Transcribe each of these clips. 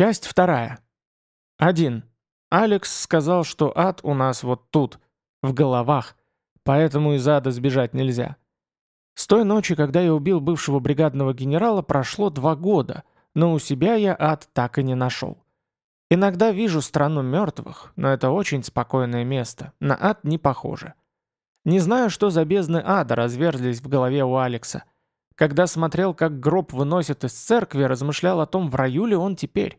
Часть вторая. 1. Алекс сказал, что ад у нас вот тут, в головах, поэтому из ада сбежать нельзя. С той ночи, когда я убил бывшего бригадного генерала, прошло два года, но у себя я ад так и не нашел. Иногда вижу страну мертвых, но это очень спокойное место, на ад не похоже. Не знаю, что за бездны ада разверзлись в голове у Алекса. Когда смотрел, как гроб выносят из церкви, размышлял о том, в раю ли он теперь.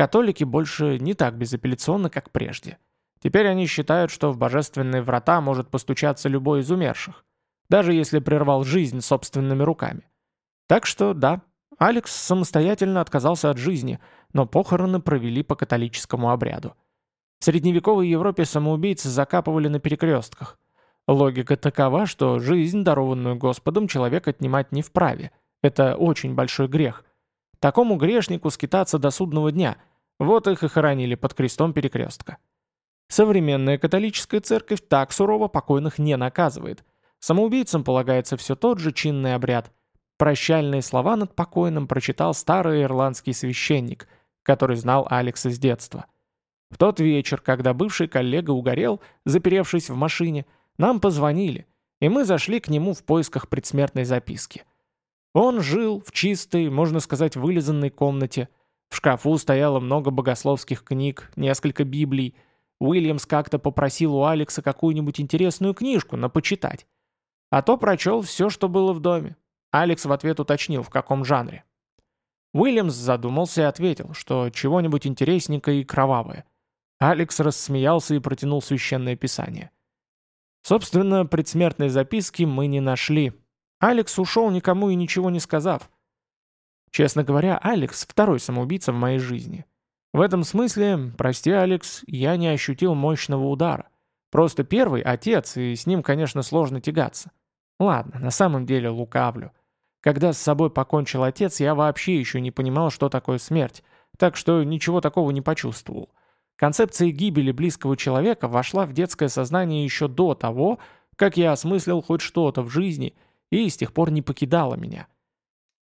Католики больше не так безапелляционны, как прежде. Теперь они считают, что в божественные врата может постучаться любой из умерших, даже если прервал жизнь собственными руками. Так что да, Алекс самостоятельно отказался от жизни, но похороны провели по католическому обряду. В средневековой Европе самоубийцы закапывали на перекрестках. Логика такова, что жизнь, дарованную Господом, человек отнимать не вправе. Это очень большой грех. Такому грешнику скитаться до судного дня – вот их и хоронили под крестом перекрестка. Современная католическая церковь так сурово покойных не наказывает. Самоубийцам полагается все тот же чинный обряд. Прощальные слова над покойным прочитал старый ирландский священник, который знал Алекса с детства. В тот вечер, когда бывший коллега угорел, заперевшись в машине, нам позвонили, и мы зашли к нему в поисках предсмертной записки. Он жил в чистой, можно сказать, вылизанной комнате – в шкафу стояло много богословских книг, несколько библий. Уильямс как-то попросил у Алекса какую-нибудь интересную книжку на почитать. А то прочел все, что было в доме. Алекс в ответ уточнил, в каком жанре. Уильямс задумался и ответил, что чего-нибудь интересненькое и кровавое. Алекс рассмеялся и протянул священное писание. Собственно, предсмертной записки мы не нашли. Алекс ушел, никому и ничего не сказав. Честно говоря, Алекс – второй самоубийца в моей жизни. В этом смысле, прости, Алекс, я не ощутил мощного удара. Просто первый – отец, и с ним, конечно, сложно тягаться. Ладно, на самом деле лукавлю. Когда с собой покончил отец, я вообще еще не понимал, что такое смерть, так что ничего такого не почувствовал. Концепция гибели близкого человека вошла в детское сознание еще до того, как я осмыслил хоть что-то в жизни, и с тех пор не покидала меня –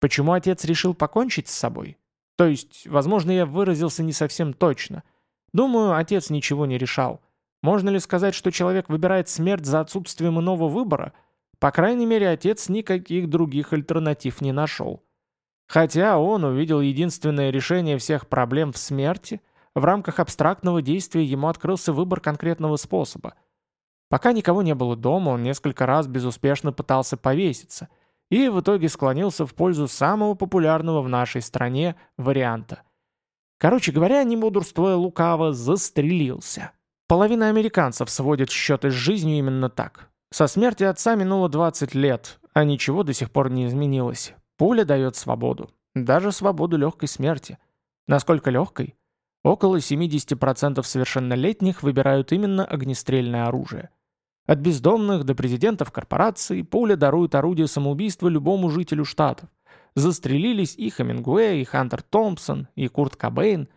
Почему отец решил покончить с собой? То есть, возможно, я выразился не совсем точно. Думаю, отец ничего не решал. Можно ли сказать, что человек выбирает смерть за отсутствием иного выбора? По крайней мере, отец никаких других альтернатив не нашел. Хотя он увидел единственное решение всех проблем в смерти, в рамках абстрактного действия ему открылся выбор конкретного способа. Пока никого не было дома, он несколько раз безуспешно пытался повеситься – и в итоге склонился в пользу самого популярного в нашей стране варианта. Короче говоря, не мудрствуя лукаво, застрелился. Половина американцев сводит счеты с жизнью именно так. Со смерти отца минуло 20 лет, а ничего до сих пор не изменилось. Пуля дает свободу. Даже свободу легкой смерти. Насколько легкой? Около 70% совершеннолетних выбирают именно огнестрельное оружие. От бездомных до президентов корпораций пуля дарует орудие самоубийства любому жителю штатов. Застрелились и Хемингуэй, и Хантер Томпсон, и Курт Кобейн.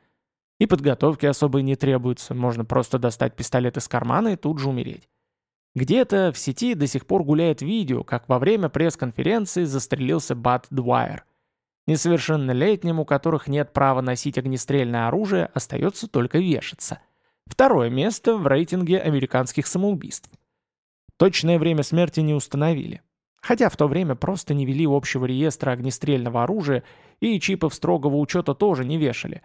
И подготовки особой не требуется, можно просто достать пистолет из кармана и тут же умереть. Где-то в сети до сих пор гуляет видео, как во время пресс-конференции застрелился Бат Дуайер. Несовершеннолетним, у которых нет права носить огнестрельное оружие, остается только вешаться. Второе место в рейтинге американских самоубийств. Точное время смерти не установили. Хотя в то время просто не вели общего реестра огнестрельного оружия и чипов строгого учета тоже не вешали.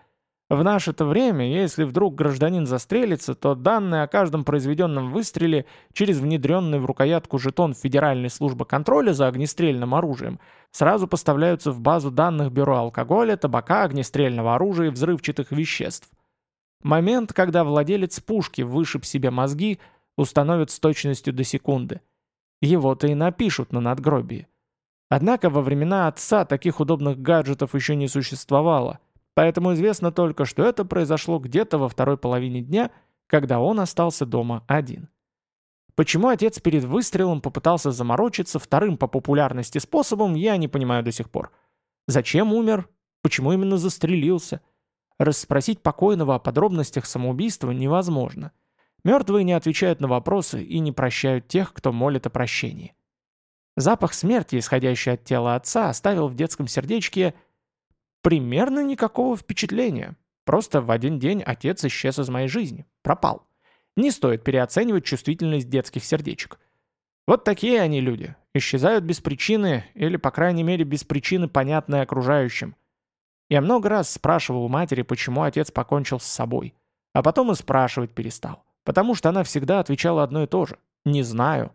В наше-то время, если вдруг гражданин застрелится, то данные о каждом произведенном выстреле через внедренный в рукоятку жетон Федеральной службы контроля за огнестрельным оружием сразу поставляются в базу данных Бюро алкоголя, табака, огнестрельного оружия и взрывчатых веществ. Момент, когда владелец пушки вышиб себе мозги – установят с точностью до секунды. Его-то и напишут на надгробии. Однако во времена отца таких удобных гаджетов еще не существовало, поэтому известно только, что это произошло где-то во второй половине дня, когда он остался дома один. Почему отец перед выстрелом попытался заморочиться вторым по популярности способом, я не понимаю до сих пор. Зачем умер? Почему именно застрелился? Расспросить покойного о подробностях самоубийства невозможно. Мертвые не отвечают на вопросы и не прощают тех, кто молит о прощении. Запах смерти, исходящий от тела отца, оставил в детском сердечке примерно никакого впечатления. Просто в один день отец исчез из моей жизни. Пропал. Не стоит переоценивать чувствительность детских сердечек. Вот такие они люди. Исчезают без причины, или, по крайней мере, без причины, понятной окружающим. Я много раз спрашивал у матери, почему отец покончил с собой. А потом и спрашивать перестал. Потому что она всегда отвечала одно и то же. «Не знаю».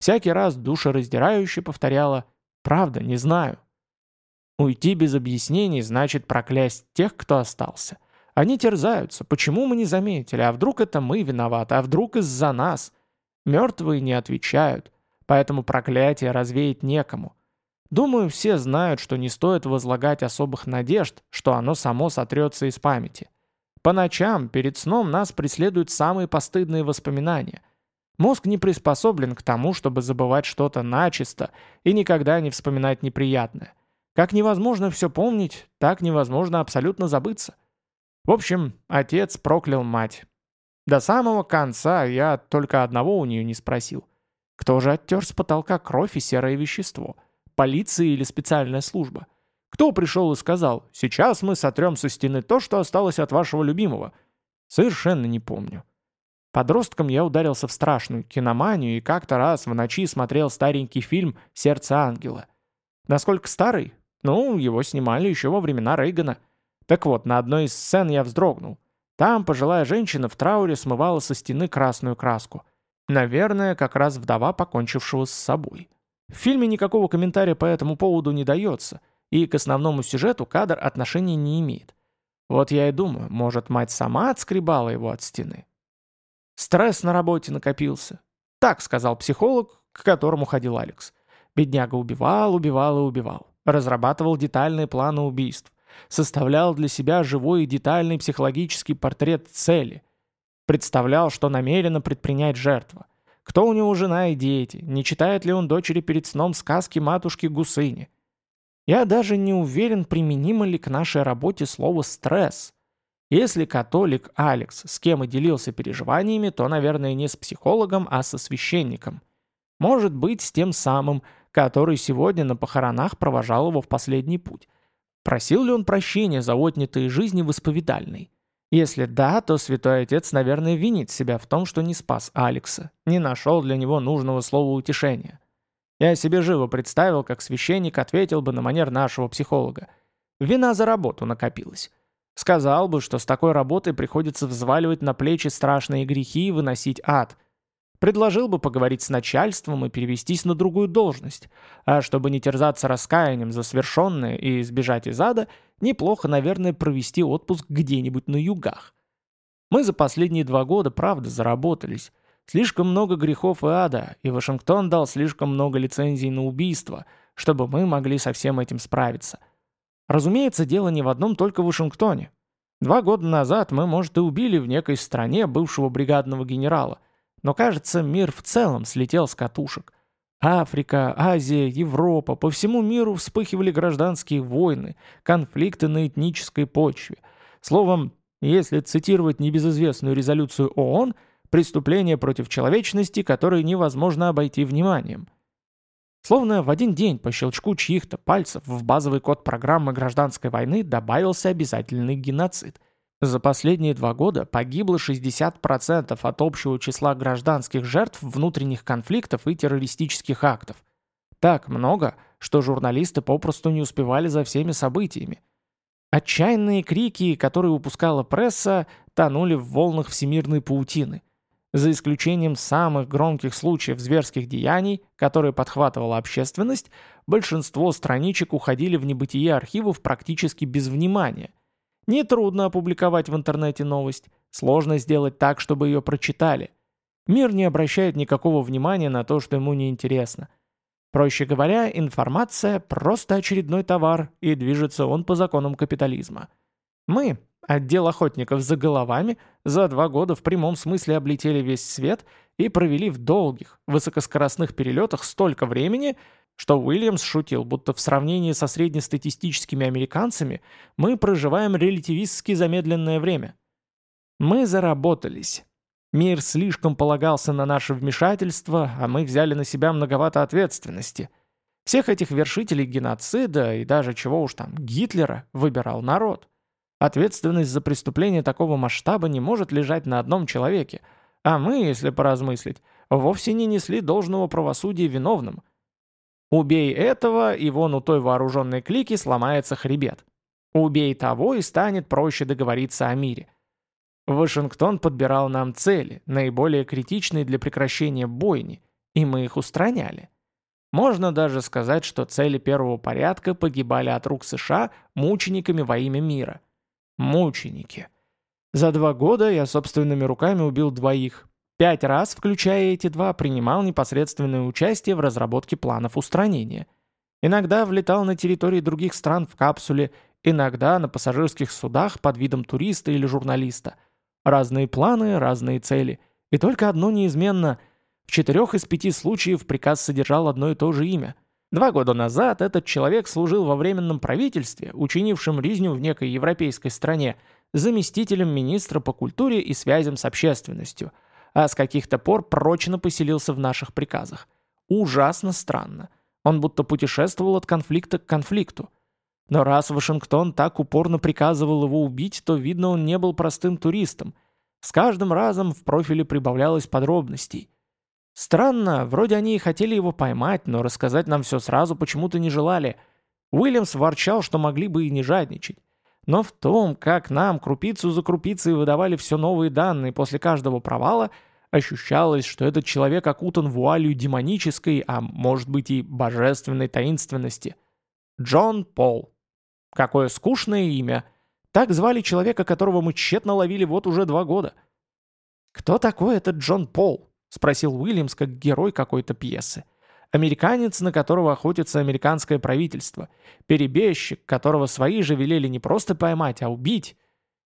Всякий раз душераздирающе повторяла «Правда, не знаю». Уйти без объяснений значит проклясть тех, кто остался. Они терзаются. Почему мы не заметили? А вдруг это мы виноваты? А вдруг из-за нас? Мертвые не отвечают. Поэтому проклятие развеять некому. Думаю, все знают, что не стоит возлагать особых надежд, что оно само сотрется из памяти. По ночам, перед сном нас преследуют самые постыдные воспоминания. Мозг не приспособлен к тому, чтобы забывать что-то начисто и никогда не вспоминать неприятное. Как невозможно все помнить, так невозможно абсолютно забыться. В общем, отец проклял мать. До самого конца я только одного у нее не спросил. Кто же оттер с потолка кровь и серое вещество? Полиция или специальная служба? Кто пришел и сказал, сейчас мы сотрем со стены то, что осталось от вашего любимого? Совершенно не помню. Подростком я ударился в страшную киноманию и как-то раз в ночи смотрел старенький фильм «Сердце ангела». Насколько старый? Ну, его снимали еще во времена Рейгана. Так вот, на одной из сцен я вздрогнул. Там пожилая женщина в трауре смывала со стены красную краску. Наверное, как раз вдова, покончившего с собой. В фильме никакого комментария по этому поводу не дается – и к основному сюжету кадр отношения не имеет. Вот я и думаю, может, мать сама отскребала его от стены. Стресс на работе накопился. Так сказал психолог, к которому ходил Алекс. Бедняга убивал, убивал и убивал. Разрабатывал детальные планы убийств. Составлял для себя живой и детальный психологический портрет цели. Представлял, что намеренно предпринять жертва. Кто у него жена и дети, не читает ли он дочери перед сном сказки матушки Гусыни. Я даже не уверен, применимо ли к нашей работе слово «стресс». Если католик Алекс с кем и делился переживаниями, то, наверное, не с психологом, а со священником. Может быть, с тем самым, который сегодня на похоронах провожал его в последний путь. Просил ли он прощения за отнятые жизни в исповедальной? Если да, то святой отец, наверное, винит себя в том, что не спас Алекса, не нашел для него нужного слова утешения. Я себе живо представил, как священник ответил бы на манер нашего психолога. Вина за работу накопилась. Сказал бы, что с такой работой приходится взваливать на плечи страшные грехи и выносить ад. Предложил бы поговорить с начальством и перевестись на другую должность. А чтобы не терзаться раскаянием за свершенное и избежать из ада, неплохо, наверное, провести отпуск где-нибудь на югах. Мы за последние два года, правда, заработались. Слишком много грехов и ада, и Вашингтон дал слишком много лицензий на убийство, чтобы мы могли со всем этим справиться. Разумеется, дело не в одном только Вашингтоне. Два года назад мы, может, и убили в некой стране бывшего бригадного генерала, но, кажется, мир в целом слетел с катушек. Африка, Азия, Европа, по всему миру вспыхивали гражданские войны, конфликты на этнической почве. Словом, если цитировать небезызвестную резолюцию ООН – Преступления против человечности, которые невозможно обойти вниманием. Словно в один день по щелчку чьих-то пальцев в базовый код программы гражданской войны добавился обязательный геноцид. За последние два года погибло 60% от общего числа гражданских жертв внутренних конфликтов и террористических актов. Так много, что журналисты попросту не успевали за всеми событиями. Отчаянные крики, которые выпускала пресса, тонули в волнах всемирной паутины. За исключением самых громких случаев зверских деяний, которые подхватывала общественность, большинство страничек уходили в небытие архивов практически без внимания. Нетрудно опубликовать в интернете новость, сложно сделать так, чтобы ее прочитали. Мир не обращает никакого внимания на то, что ему неинтересно. Проще говоря, информация – просто очередной товар, и движется он по законам капитализма. Мы, Отдел охотников за головами за два года в прямом смысле облетели весь свет и провели в долгих, высокоскоростных перелетах столько времени, что Уильямс шутил, будто в сравнении со среднестатистическими американцами мы проживаем релятивистски замедленное время. Мы заработались. Мир слишком полагался на наше вмешательство, а мы взяли на себя многовато ответственности. Всех этих вершителей геноцида и даже чего уж там, Гитлера выбирал народ. Ответственность за преступление такого масштаба не может лежать на одном человеке, а мы, если поразмыслить, вовсе не несли должного правосудия виновным. Убей этого, и вон у той вооруженной клики сломается хребет. Убей того, и станет проще договориться о мире. Вашингтон подбирал нам цели, наиболее критичные для прекращения бойни, и мы их устраняли. Можно даже сказать, что цели первого порядка погибали от рук США мучениками во имя мира. Мученики. За два года я собственными руками убил двоих. Пять раз, включая эти два, принимал непосредственное участие в разработке планов устранения. Иногда влетал на территории других стран в капсуле, иногда на пассажирских судах под видом туриста или журналиста. Разные планы, разные цели. И только одно неизменно – в четырех из пяти случаев приказ содержал одно и то же имя. Два года назад этот человек служил во временном правительстве, учинившем резню в некой европейской стране, заместителем министра по культуре и связям с общественностью, а с каких-то пор прочно поселился в наших приказах. Ужасно странно. Он будто путешествовал от конфликта к конфликту. Но раз Вашингтон так упорно приказывал его убить, то, видно, он не был простым туристом. С каждым разом в профиле прибавлялось подробностей. Странно, вроде они и хотели его поймать, но рассказать нам все сразу почему-то не желали. Уильямс ворчал, что могли бы и не жадничать. Но в том, как нам крупицу за крупицей выдавали все новые данные после каждого провала, ощущалось, что этот человек окутан вуалью демонической, а может быть и божественной таинственности. Джон Пол. Какое скучное имя. Так звали человека, которого мы тщетно ловили вот уже два года. Кто такой этот Джон Пол? — спросил Уильямс как герой какой-то пьесы. Американец, на которого охотится американское правительство. Перебежчик, которого свои же велели не просто поймать, а убить.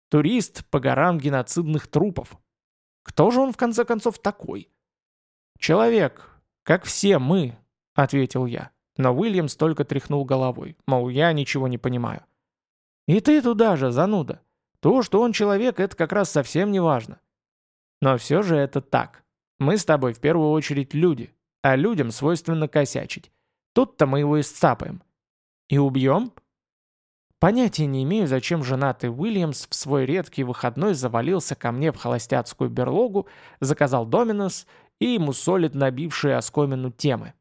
Турист по горам геноцидных трупов. Кто же он, в конце концов, такой? «Человек, как все мы», — ответил я. Но Уильямс только тряхнул головой, мол, я ничего не понимаю. «И ты туда же, зануда. То, что он человек, это как раз совсем не важно». Но все же это так. Мы с тобой в первую очередь люди, а людям свойственно косячить. Тут-то мы его и сцапаем. И убьем? Понятия не имею, зачем женатый Уильямс в свой редкий выходной завалился ко мне в холостяцкую берлогу, заказал доминос и ему солит набившие оскомину темы.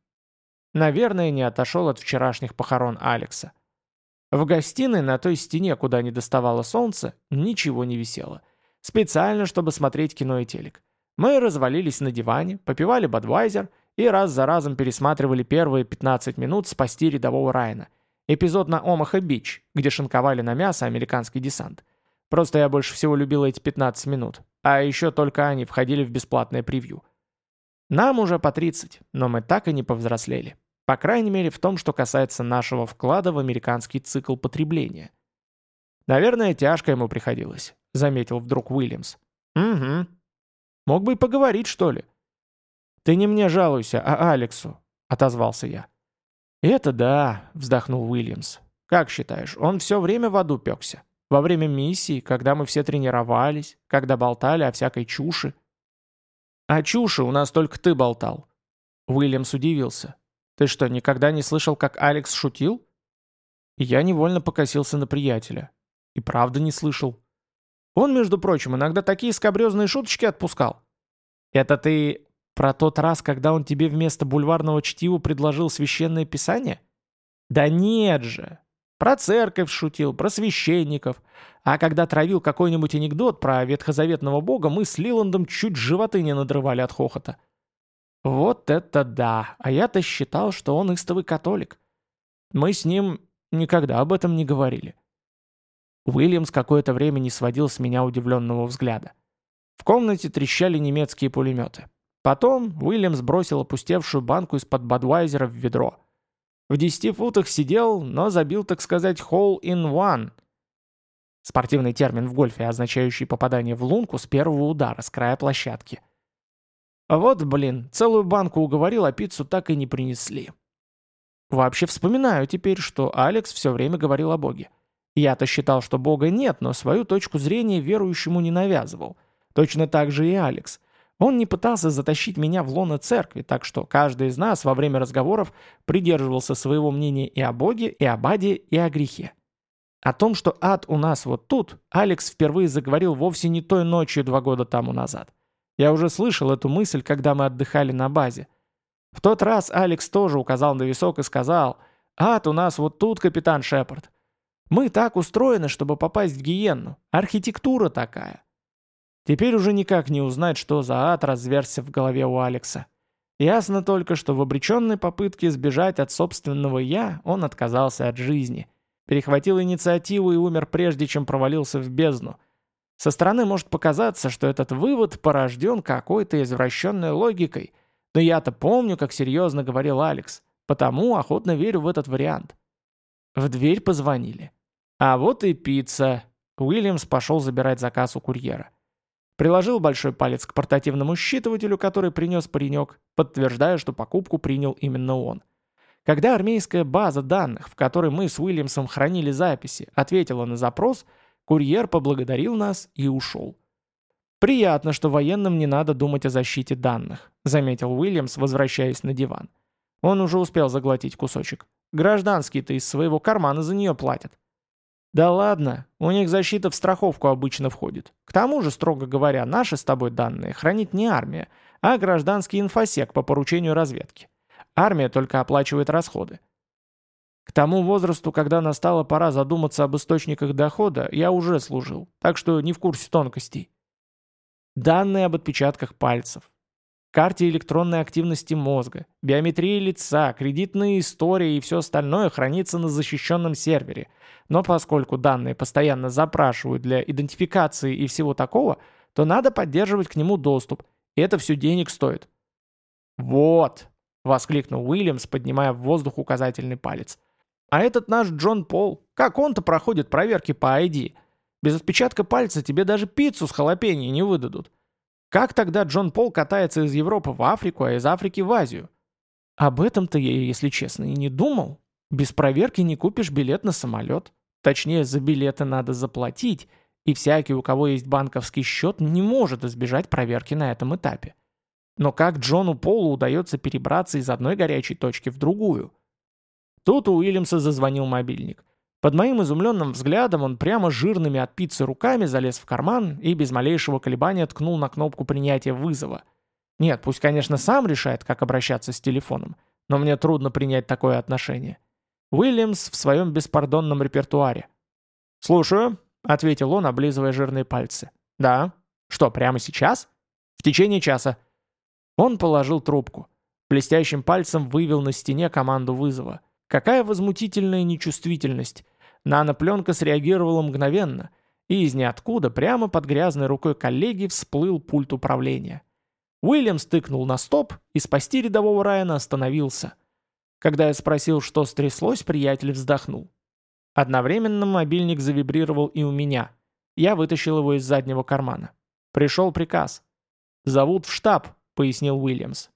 Наверное, не отошел от вчерашних похорон Алекса. В гостиной на той стене, куда не доставало солнце, ничего не висело. Специально, чтобы смотреть кино и телек. Мы развалились на диване, попивали Бадвайзер и раз за разом пересматривали первые 15 минут «Спасти рядового Райана». Эпизод на Омаха-Бич, где шинковали на мясо американский десант. Просто я больше всего любил эти 15 минут. А еще только они входили в бесплатное превью. Нам уже по 30, но мы так и не повзрослели. По крайней мере в том, что касается нашего вклада в американский цикл потребления. «Наверное, тяжко ему приходилось», — заметил вдруг Уильямс. «Угу», Мог бы и поговорить, что ли?» «Ты не мне жалуйся, а Алексу», — отозвался я. «Это да», — вздохнул Уильямс. «Как считаешь, он все время в аду пекся? Во время миссии, когда мы все тренировались, когда болтали о всякой чуши?» «О чуши у нас только ты болтал». Уильямс удивился. «Ты что, никогда не слышал, как Алекс шутил?» я невольно покосился на приятеля. И правда не слышал. Он, между прочим, иногда такие скобрезные шуточки отпускал. Это ты про тот раз, когда он тебе вместо бульварного чтива предложил священное писание? Да нет же. Про церковь шутил, про священников. А когда травил какой-нибудь анекдот про ветхозаветного бога, мы с Лиландом чуть животы не надрывали от хохота. Вот это да! А я-то считал, что он истовый католик. Мы с ним никогда об этом не говорили. Уильямс какое-то время не сводил с меня удивленного взгляда. В комнате трещали немецкие пулеметы. Потом Уильямс бросил опустевшую банку из-под Бадвайзера в ведро. В десяти футах сидел, но забил, так сказать, hole in one. Спортивный термин в гольфе, означающий попадание в лунку с первого удара с края площадки. Вот, блин, целую банку уговорил, а пиццу так и не принесли. Вообще вспоминаю теперь, что Алекс все время говорил о Боге. Я-то считал, что Бога нет, но свою точку зрения верующему не навязывал. Точно так же и Алекс. Он не пытался затащить меня в лоно церкви, так что каждый из нас во время разговоров придерживался своего мнения и о Боге, и о Баде, и о грехе. О том, что ад у нас вот тут, Алекс впервые заговорил вовсе не той ночью два года тому назад. Я уже слышал эту мысль, когда мы отдыхали на базе. В тот раз Алекс тоже указал на висок и сказал, «Ад у нас вот тут, капитан Шепард. Мы так устроены, чтобы попасть в гиенну. Архитектура такая». Теперь уже никак не узнать, что за ад разверся в голове у Алекса. Ясно только, что в обреченной попытке сбежать от собственного «я» он отказался от жизни. Перехватил инициативу и умер прежде, чем провалился в бездну. Со стороны может показаться, что этот вывод порожден какой-то извращенной логикой, но я-то помню, как серьезно говорил Алекс, потому охотно верю в этот вариант. В дверь позвонили. А вот и пицца. Уильямс пошел забирать заказ у курьера. Приложил большой палец к портативному считывателю, который принес паренек, подтверждая, что покупку принял именно он. Когда армейская база данных, в которой мы с Уильямсом хранили записи, ответила на запрос, курьер поблагодарил нас и ушел. «Приятно, что военным не надо думать о защите данных», заметил Уильямс, возвращаясь на диван. Он уже успел заглотить кусочек. Гражданские-то из своего кармана за нее платят. Да ладно, у них защита в страховку обычно входит. К тому же, строго говоря, наши с тобой данные хранит не армия, а гражданский инфосек по поручению разведки. Армия только оплачивает расходы. К тому возрасту, когда настала пора задуматься об источниках дохода, я уже служил, так что не в курсе тонкостей. Данные об отпечатках пальцев, карте электронной активности мозга, биометрии лица, кредитные истории и все остальное хранится на защищенном сервере. Но поскольку данные постоянно запрашивают для идентификации и всего такого, то надо поддерживать к нему доступ, и это все денег стоит. «Вот!» — воскликнул Уильямс, поднимая в воздух указательный палец. «А этот наш Джон Пол, как он-то проходит проверки по ID? Без отпечатка пальца тебе даже пиццу с халапеньо не выдадут. Как тогда Джон Пол катается из Европы в Африку, а из Африки в Азию? Об этом-то я, если честно, и не думал. Без проверки не купишь билет на самолет. Точнее, за билеты надо заплатить, и всякий, у кого есть банковский счет, не может избежать проверки на этом этапе. Но как Джону Полу удается перебраться из одной горячей точки в другую? Тут у Уильямса зазвонил мобильник. Под моим изумленным взглядом он прямо жирными от пиццы руками залез в карман и без малейшего колебания ткнул на кнопку принятия вызова. Нет, пусть, конечно, сам решает, как обращаться с телефоном, но мне трудно принять такое отношение. Уильямс в своем беспардонном репертуаре. «Слушаю», — ответил он, облизывая жирные пальцы. «Да? Что, прямо сейчас?» «В течение часа». Он положил трубку. Блестящим пальцем вывел на стене команду вызова. Какая возмутительная нечувствительность. Нанопленка среагировала мгновенно, и из ниоткуда прямо под грязной рукой коллеги всплыл пульт управления. Уильям стыкнул на стоп и спасти рядового Райана остановился. Когда я спросил, что стряслось, приятель вздохнул. Одновременно мобильник завибрировал и у меня. Я вытащил его из заднего кармана. Пришел приказ. «Зовут в штаб», — пояснил Уильямс.